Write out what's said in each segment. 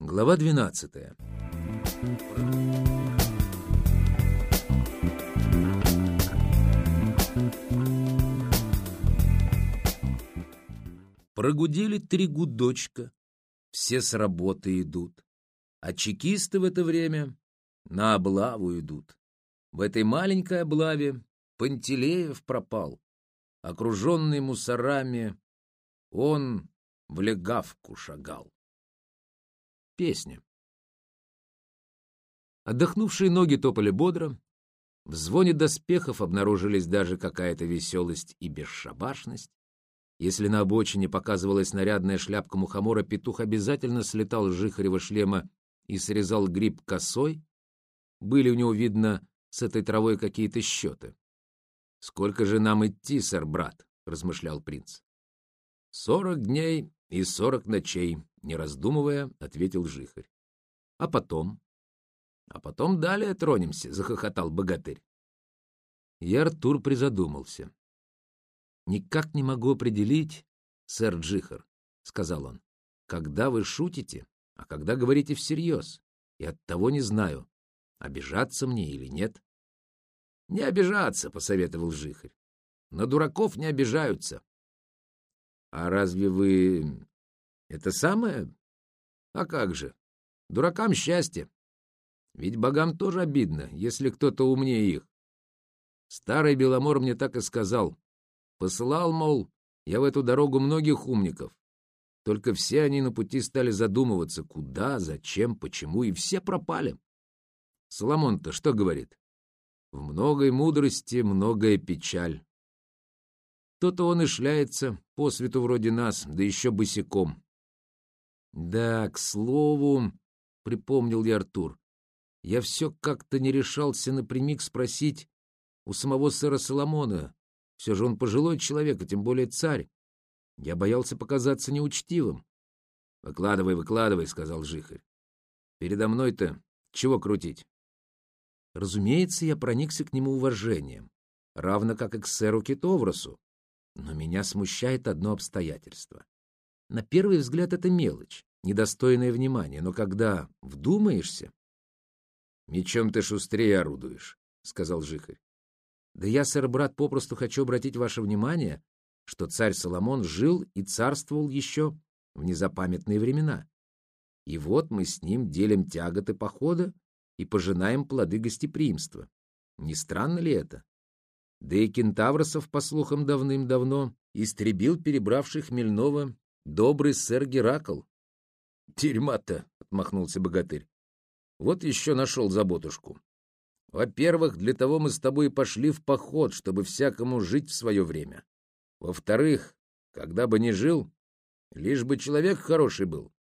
Глава двенадцатая. Прогудели три гудочка, все с работы идут, а чекисты в это время на облаву идут. В этой маленькой облаве Пантелеев пропал, окруженный мусорами, он в легавку шагал. Песня. Отдохнувшие ноги топали бодро, в звоне доспехов обнаружились даже какая-то веселость и бесшабашность. Если на обочине показывалась нарядная шляпка мухомора, петух обязательно слетал с жихарева шлема и срезал гриб косой. Были у него, видно, с этой травой какие-то счеты. «Сколько же нам идти, сэр-брат?» — размышлял принц. «Сорок дней и сорок ночей», — не раздумывая, ответил жихарь. «А потом?» «А потом далее тронемся», — захохотал богатырь. И Артур призадумался. «Никак не могу определить, сэр Джихар», — сказал он, — «когда вы шутите, а когда говорите всерьез, и оттого не знаю, обижаться мне или нет». «Не обижаться», — посоветовал Жихарь. «На дураков не обижаются». «А разве вы... это самое? А как же? Дуракам счастье. Ведь богам тоже обидно, если кто-то умнее их. Старый Беломор мне так и сказал. Посылал, мол, я в эту дорогу многих умников. Только все они на пути стали задумываться, куда, зачем, почему, и все пропали. Соломон-то что говорит? В многой мудрости многое печаль. То-то он и шляется по свету вроде нас, да еще босиком. Да, к слову, — припомнил я Артур, — я все как-то не решался напрямик спросить у самого сэра Соломона. Все же он пожилой человек, а тем более царь. Я боялся показаться неучтивым. — Выкладывай, выкладывай, — сказал Жихарь. — Передо мной-то чего крутить? Разумеется, я проникся к нему уважением, равно как и к сэру Китовросу. Но меня смущает одно обстоятельство. На первый взгляд это мелочь, недостойное внимания, но когда вдумаешься... — Мечом ты шустрее орудуешь, — сказал Жихарь. — Да я, сэр-брат, попросту хочу обратить ваше внимание, что царь Соломон жил и царствовал еще в незапамятные времена. И вот мы с ним делим тяготы похода и пожинаем плоды гостеприимства. Не странно ли это? Да и кентавросов, по слухам, давным-давно истребил перебравший Хмельнова добрый сэр Геракл. «Дерьма-то!» — отмахнулся богатырь. «Вот еще нашел заботушку. Во-первых, для того мы с тобой пошли в поход, чтобы всякому жить в свое время. Во-вторых, когда бы ни жил, лишь бы человек хороший был.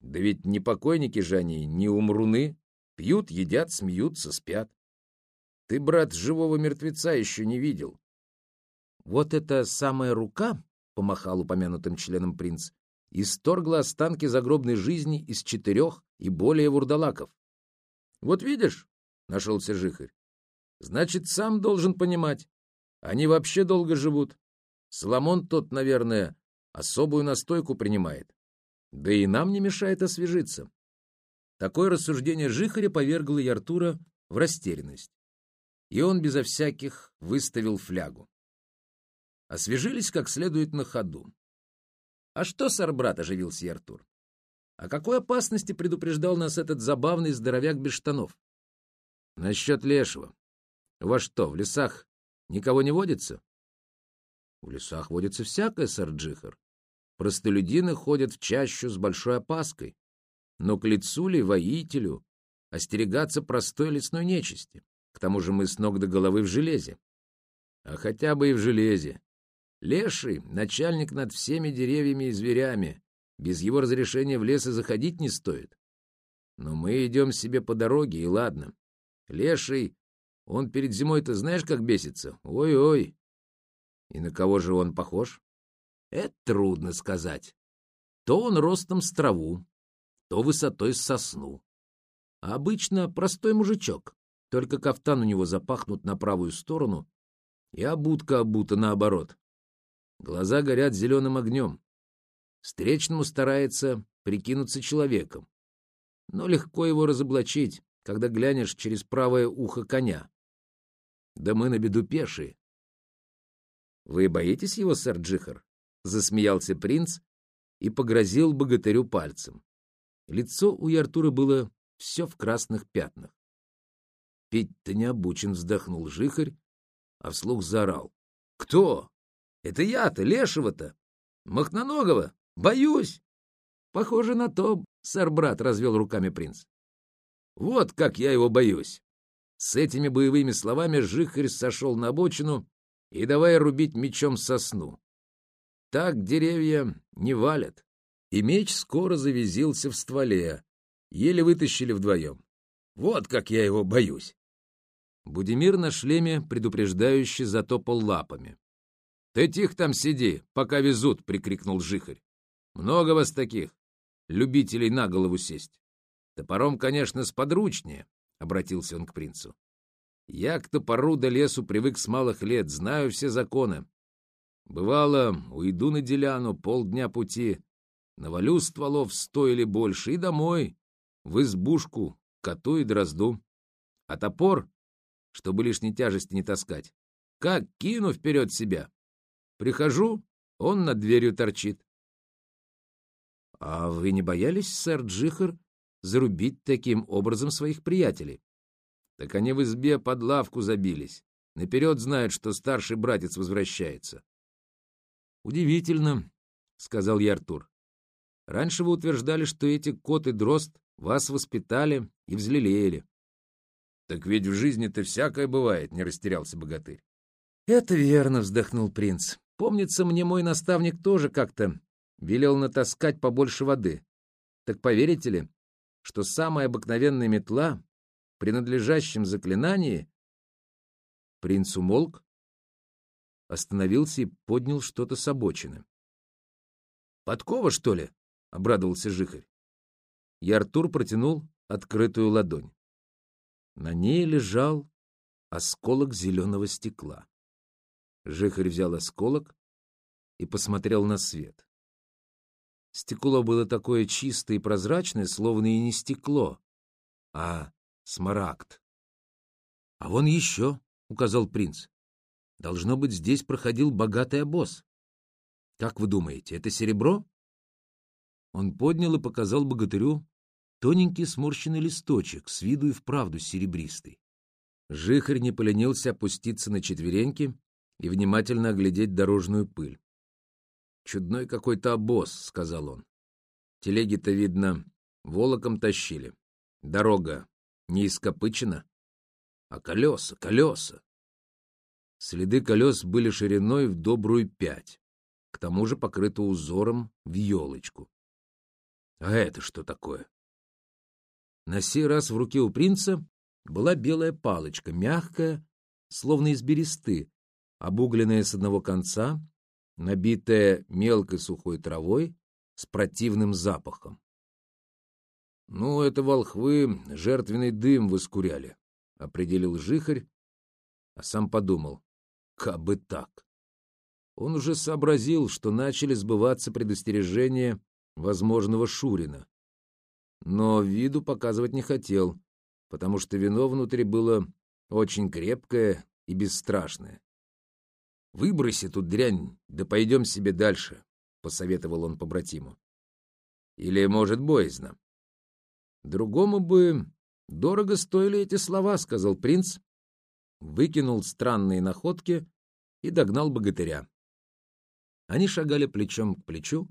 Да ведь не покойники же они, не умруны, Пьют, едят, смеются, спят. Ты, брат, живого мертвеца еще не видел. Вот эта самая рука, — помахал упомянутым членом принц, — исторгла останки загробной жизни из четырех и более вурдалаков. Вот видишь, — нашелся жихарь, — значит, сам должен понимать. Они вообще долго живут. Соломон тот, наверное, особую настойку принимает. Да и нам не мешает освежиться. Такое рассуждение Жихаря повергло и Артура в растерянность. И он безо всяких выставил флягу. Освежились как следует на ходу. «А что, сэр-брат?» — оживился Артур. «О какой опасности предупреждал нас этот забавный здоровяк без штанов?» «Насчет лешего. Вас что, в лесах никого не водится?» «В лесах водится всякое, сэр Джихар. Простолюдины ходят в чащу с большой опаской. Но к лицу ли воителю остерегаться простой лесной нечисти? К тому же мы с ног до головы в железе. А хотя бы и в железе. Леший — начальник над всеми деревьями и зверями. Без его разрешения в лес и заходить не стоит. Но мы идем себе по дороге, и ладно. Леший, он перед зимой-то знаешь, как бесится? Ой-ой. И на кого же он похож? Это трудно сказать. То он ростом с траву, то высотой с сосну. А обычно простой мужичок, только кафтан у него запахнут на правую сторону, и обутка обута наоборот. Глаза горят зеленым огнем. Встречному старается прикинуться человеком. но легко его разоблачить, когда глянешь через правое ухо коня. Да мы на беду пешие. — Вы боитесь его, сэр Джихар? — засмеялся принц и погрозил богатырю пальцем. Лицо у Яртура было все в красных пятнах. Пить-то не обучен, вздохнул Жихарь, а вслух заорал. — Кто? Это я-то, Лешего-то! Махноногого! Боюсь! — Похоже на то, сэр-брат, — развел руками принц. — Вот как я его боюсь! С этими боевыми словами Жихарь сошел на обочину и давай рубить мечом сосну. Так деревья не валят. И меч скоро завизился в стволе. Еле вытащили вдвоем. Вот как я его боюсь. Будимир на шлеме предупреждающе затопал лапами. — Ты тихо там сиди, пока везут, — прикрикнул Жихарь. — Много вас таких, любителей на голову сесть. Топором, конечно, сподручнее, — обратился он к принцу. — Я к топору до лесу привык с малых лет, знаю все законы. Бывало, уйду на деляну, полдня пути, навалю стволов сто или больше и домой, в избушку, коту и дрозду. А топор, чтобы лишней тяжести не таскать, как кину вперед себя. Прихожу, он над дверью торчит. — А вы не боялись, сэр Джихар, зарубить таким образом своих приятелей? Так они в избе под лавку забились. Наперед знают, что старший братец возвращается. — Удивительно, — сказал я Артур. — Раньше вы утверждали, что эти кот и дрозд вас воспитали и взлелеяли. — Так ведь в жизни-то всякое бывает, — не растерялся богатырь. — Это верно, — вздохнул принц. — Помнится, мне мой наставник тоже как-то велел натаскать побольше воды. Так поверите ли, что самая обыкновенная метла, при надлежащем заклинании... Принц умолк, остановился и поднял что-то с обочины. — Подкова, что ли? — обрадовался Жихарь. И Артур протянул открытую ладонь. На ней лежал осколок зеленого стекла. Жихарь взял осколок и посмотрел на свет. Стекло было такое чистое и прозрачное, словно и не стекло, а смарагд. — А вон еще, — указал принц. — Должно быть, здесь проходил богатый обоз. Как вы думаете, это серебро? Он поднял и показал богатырю тоненький сморщенный листочек, с виду и вправду серебристый. Жихарь не поленился опуститься на четвереньки и внимательно оглядеть дорожную пыль. «Чудной какой-то обоз», — сказал он. «Телеги-то, видно, волоком тащили. Дорога не ископычена, а колеса, колеса». Следы колес были шириной в добрую пять, к тому же покрыты узором в елочку. А это что такое? На сей раз в руке у принца была белая палочка, мягкая, словно из бересты, обугленная с одного конца набитая мелкой сухой травой с противным запахом. «Ну, это волхвы жертвенный дым воскуряли», — определил жихарь, а сам подумал, как бы так. Он уже сообразил, что начали сбываться предостережения возможного Шурина. Но виду показывать не хотел, потому что вино внутри было очень крепкое и бесстрашное. Выброси тут дрянь, да пойдем себе дальше, — посоветовал он побратиму. Или, может, боязно. Другому бы дорого стоили эти слова, — сказал принц, выкинул странные находки и догнал богатыря. Они шагали плечом к плечу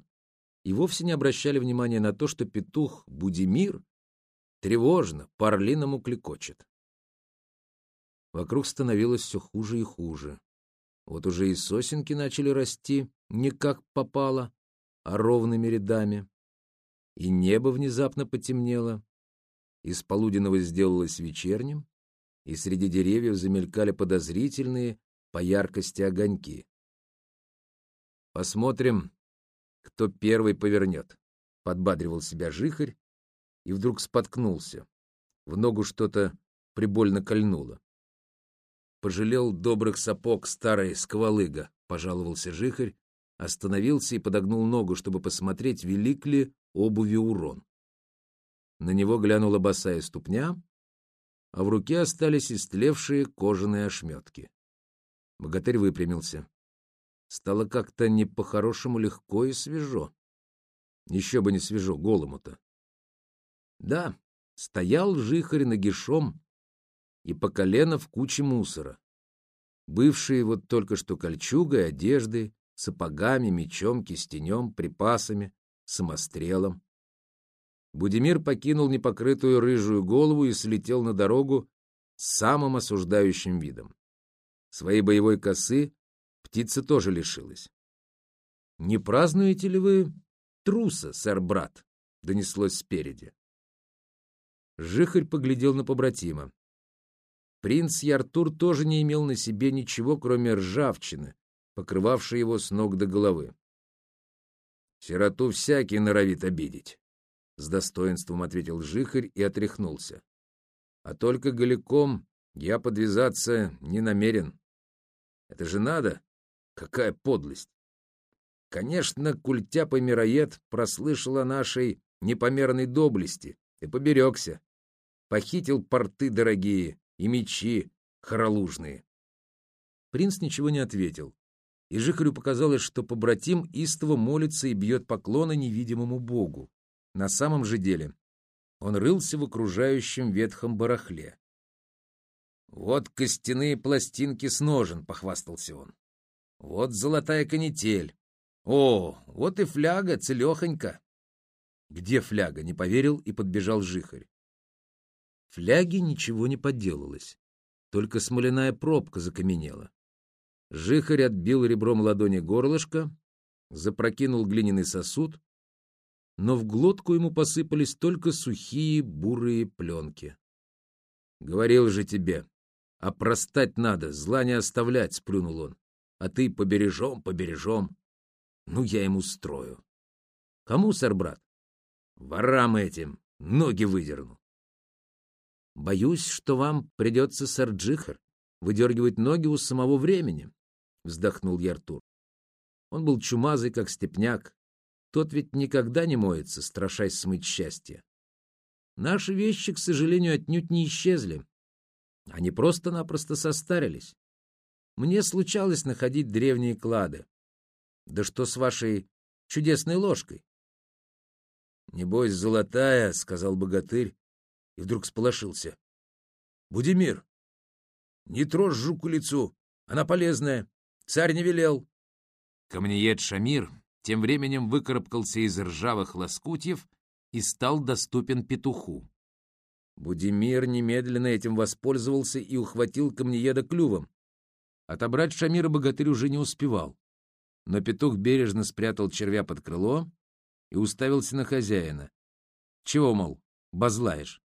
и вовсе не обращали внимания на то, что петух Будимир тревожно, по-орлиному клекочет. Вокруг становилось все хуже и хуже. Вот уже и сосенки начали расти не как попало, а ровными рядами. И небо внезапно потемнело, из полуденного сделалось вечерним, и среди деревьев замелькали подозрительные по яркости огоньки. «Посмотрим, кто первый повернет», — подбадривал себя жихарь и вдруг споткнулся. В ногу что-то прибольно кольнуло пожалел добрых сапог старый сквалыга, — пожаловался жихарь, остановился и подогнул ногу, чтобы посмотреть, велик ли обуви урон. На него глянула босая ступня, а в руке остались истлевшие кожаные ошметки. Богатырь выпрямился. Стало как-то не по-хорошему легко и свежо. Еще бы не свежо, голому-то. Да, стоял жихарь нагишом и по колено в куче мусора. Бывшие вот только что кольчугой, одежды, сапогами, мечом, кистенем, припасами, самострелом. Будимир покинул непокрытую рыжую голову и слетел на дорогу с самым осуждающим видом. Своей боевой косы птица тоже лишилась. «Не празднуете ли вы труса, сэр-брат?» — донеслось спереди. Жихарь поглядел на побратима. Принц Яртур тоже не имел на себе ничего, кроме ржавчины, покрывавшей его с ног до головы. «Сироту всякий норовит обидеть», — с достоинством ответил Жихарь и отряхнулся. «А только голиком я подвязаться не намерен. Это же надо! Какая подлость! Конечно, культяпа-мироед прослышал о нашей непомерной доблести и поберегся. Похитил порты дорогие и мечи хоролужные. Принц ничего не ответил, и Жихарю показалось, что побратим истово молится и бьет поклоны невидимому богу. На самом же деле он рылся в окружающем ветхом барахле. «Вот костяные пластинки с ножен», — похвастался он. «Вот золотая канитель. О, вот и фляга целехонька». «Где фляга?» — не поверил и подбежал Жихарь. Фляге ничего не подделалось, только смоляная пробка закаменела. Жихарь отбил ребром ладони горлышко, запрокинул глиняный сосуд, но в глотку ему посыпались только сухие бурые пленки. — Говорил же тебе, а простать надо, зла не оставлять, — сплюнул он. — А ты побережем, побережем. Ну, я ему строю. — Кому, сэр, брат? — Ворам этим, ноги выдерну. — Боюсь, что вам придется, сэр Джихар, выдергивать ноги у самого времени, — вздохнул Яртур. Он был чумазый, как степняк. Тот ведь никогда не моется, страшась смыть счастье. Наши вещи, к сожалению, отнюдь не исчезли. Они просто-напросто состарились. Мне случалось находить древние клады. Да что с вашей чудесной ложкой? — Небось, золотая, — сказал богатырь, и вдруг сполошился. — Будимир, не трожь жуку лицу, она полезная, царь не велел. Камнеед Шамир тем временем выкарабкался из ржавых лоскутьев и стал доступен петуху. Будимир немедленно этим воспользовался и ухватил камнееда клювом. Отобрать Шамира богатырь уже не успевал. Но петух бережно спрятал червя под крыло и уставился на хозяина. Чего, мол, базлаешь?